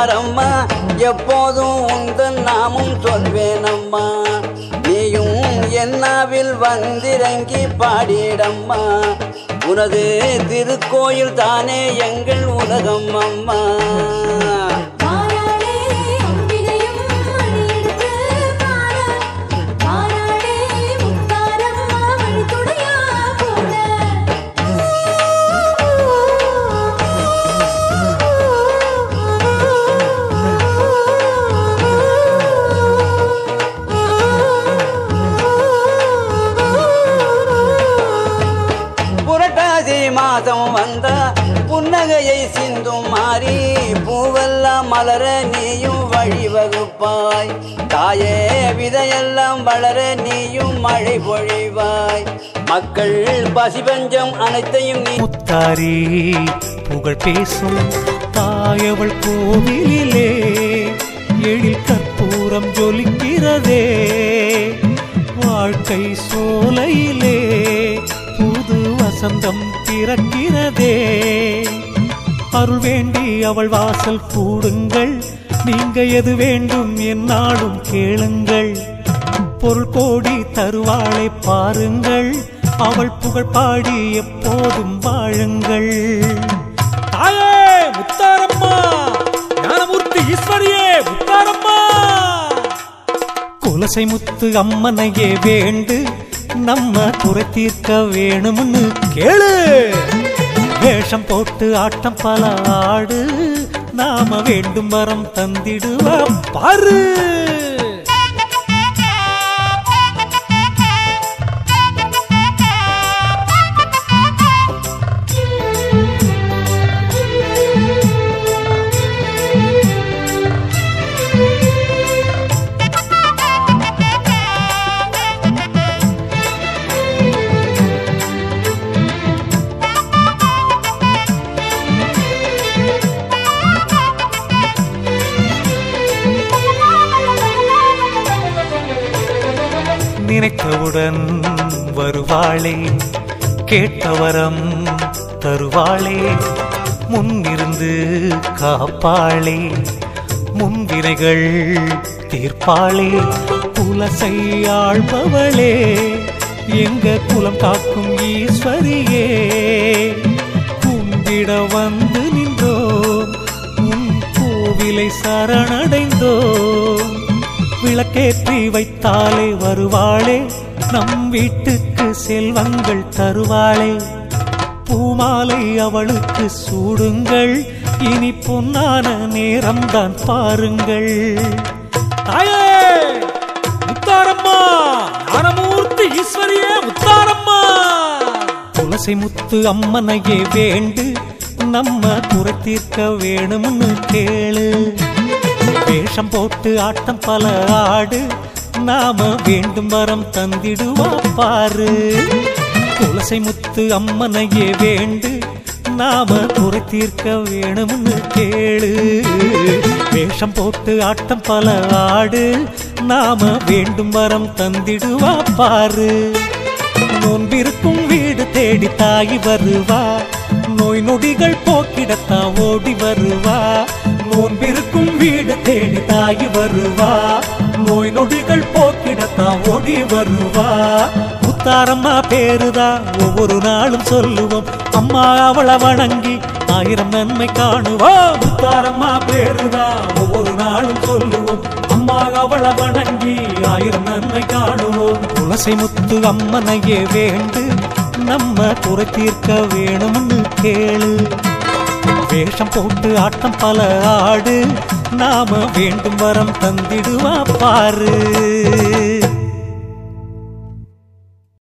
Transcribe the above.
முத்தாரம்மா எப்போதும் உந்தன் நாமும் சொல்வேனம்மா. நீயும் என்னாவில் வந்திறங்கி பாடிடம்மா. உனது திருக்கோயில் தானே எங்கள் உலகம் அம்மா மாதம் வந்த புன்னகையை சிந்தும் மாறி பூவெல்லாம் மலர நீயும் வழிவகுப்பாய். தாயே விதையெல்லாம் வளர நீயும் மழை பொழிவாய் மக்கள் பசிபஞ்சம் அனைத்தையும் நீ முத்தாரி புகழ் பேசும் தாயவள் கோவிலிலே எழில் கற்பூரம் ஜொலிக்கிறதே வாழ்க்கை சோலையிலே புது வசந்தம் பிறக்கிறதே. அருள் வேண்டி அவள் வாசல் கூடுங்கள் நீங்க எது வேண்டும் என்னாலும் கேளுங்கள். பொருள் கோடி தருவாளை பாருங்கள். அவள் புகழ் பாடி எப்போதும் வாழுங்கள். தாயே முத்தாரம்மா! ஞானமூர்த்தி ஈஸ்வரியே முத்தாரம்மா! குலசை முத்து அம்மனையே வேண்டு. நம்ம குறை தீர்க்க வேணும்னு கேளு. வேஷம் போட்டு ஆட்டம் பல ஆடு நாம வேண்டும் வரம் தந்திடுவா பாரு. நினைத்தவுடன் வருவாளே கேட்டவரம் தருவாளே முன்னிருந்து காப்பாளே முன்வினைகள் தீர்ப்பாளே குலசை எங்க குலம் காக்கும் ஈஸ்வரியே கும்பிட வந்து நின்றோம் உன் கோவிலை சரணடைந்தோம். விளக்கேற்றி வைத்தாலே வருவாளே. நம் வீட்டுக்கு செல்வங்கள் தருவாளே. பூமாலை அவளுக்கு சூடுங்கள். இனி பொன்னான நேரம்தான் பாருங்கள். தாயே! முத்தாரம்மா! ஞானமூர்த்தி ஈஸ்வரியே முத்தாரம்மா! துளசி முத்து அம்மனையே வேண்டு. நம்ம குறை தீர்க்க வேணும்னு கேளு. வேஷம் போட்டு ஆட்டம் பல ஆடு நாம வேண்டும் வரம் தந்திடுவா பாரு. குலசை முத்து அம்மனையே வேண்டு நாம குறை தீர்க்க வேணும்னு கேளு. வேஷம் போட்டு ஆட்டம் பல ஆடு நாம வேண்டும் வரம் தந்திடுவா பாரு. நோன்பிருக்கும் வீடு தேடி தாய் வருவா நோய் நொடிகள் போக்கிடத்தான் ஓடி வருவா. நோன்பிருக்கும் வீடு தேடி தாய் வருவா. நோய் நொடிகள் போக்கிடத்தான் ஓடி வருவா. முத்தாரம்மா பேருதா ஒவ்வொரு நாளும் சொல்லுவோம். அம்மா அவளை வணங்கி ஆயிரம் நன்மை காணுவா முத்தாரம்மா பேருதா ஒவ்வொரு நாளும் சொல்லுவோம். அம்மா அவளை வணங்கி ஆயிரம் நன்மை காணுவோம். துளசி முத்து அம்மனையே வேண்டு நம்ம குறை தீர்க்க வேணும்னு கேளு. வேஷம் போட்டு ஆட்டம் பல ஆடு. நாம வேண்டும் வரம் தந்திடுவா பாரு.